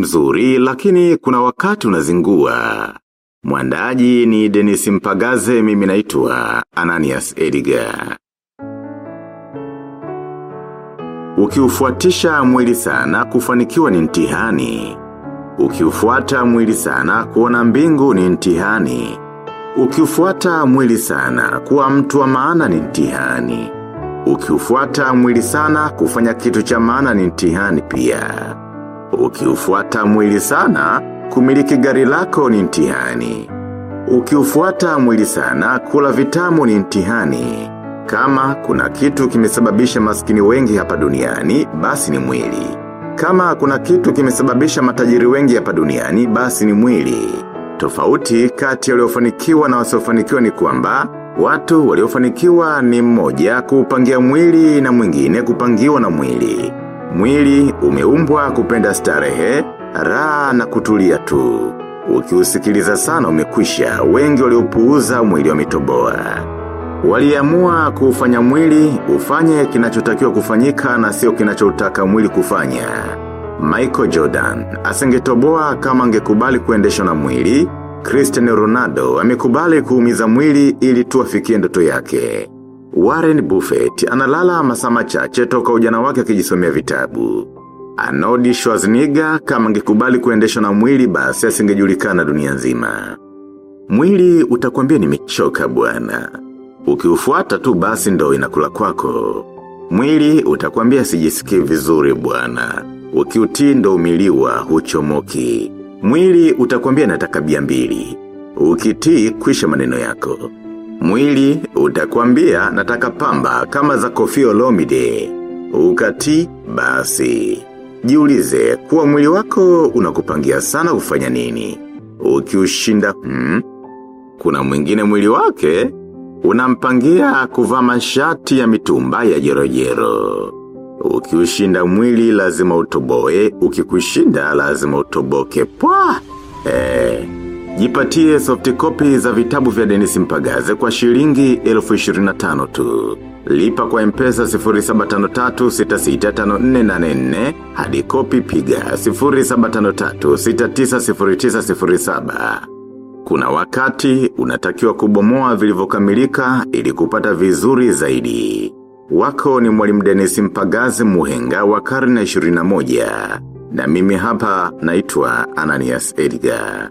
vizuri lakini kuna wakati unazingua. Mwandaji ni Denis Mpagaze mimi naitwa Ananias Edgar. Ukiufuatisha mwili sana kufanikiwa ni mtihani. Ukiufuata mwili sana kuona mbingu ni mtihani. Ukiufuata mwili sana kuwa mtu wa maana ni mtihani. Ukiufuata mwili sana kufanya kitu cha maana ni mtihani pia. Ukiufuata mwili sana kumiliki gari lako ni mtihani. Ukiufuata mwili sana kula vitamu ni mtihani. Kama kuna kitu kimesababisha maskini wengi hapa duniani, basi ni mwili. Kama kuna kitu kimesababisha matajiri wengi hapa duniani, basi ni mwili. Tofauti kati ya waliofanikiwa na wasiofanikiwa ni kwamba, watu waliofanikiwa ni mmoja kupangia mwili na mwingine kupangiwa na mwili. Mwili umeumbwa kupenda starehe, raha na kutulia tu. Ukiusikiliza sana umekwisha, wengi waliopuuza mwili wametoboa. Waliamua kufanya mwili, ufanye kinachotakiwa kufanyika na sio kinachotaka mwili kufanya. Michael Jordan, asingetoboa kama angekubali kuendeshwa na mwili, Cristiano Ronaldo amekubali kuumiza mwili ili tuafikie ndoto yake. Warren Buffett analala masaa machache toka ujana wake akijisomea vitabu. Arnold Schwarzenegger kama angekubali kuendeshwa na mwili basi asingejulikana dunia nzima. Mwili utakwambia nimechoka bwana. Ukiufuata tu basi ndo inakula kwako. Mwili utakwambia sijisikii vizuri bwana. Ukiutii ndo umiliwa huchomoki. Mwili utakwambia nataka bia mbili. Ukitii kwisha maneno yako. Mwili utakwambia nataka pamba kama za kofi olomide. Ukati basi. Jiulize kuwa mwili wako unakupangia sana kufanya nini. Ukiushinda hmm? Kuna mwingine mwili wake unampangia kuvaa mashati ya mitumba ya jerojero. Ukiushinda mwili lazima utoboe, ukikushinda lazima utoboke. Pwa! Eh, jipatie soft copy za vitabu vya Dennis Mpagaze kwa shilingi elfu 25 tu. Lipa kwa mpesa 0753665484 hadi kopi piga 0753690907. Kuna wakati unatakiwa kubomoa vilivyokamilika ili kupata vizuri zaidi. Wako ni mwalimu Dennis Mpagaze muhenga wa karne 21. Na mimi hapa naitwa Ananias Edgar.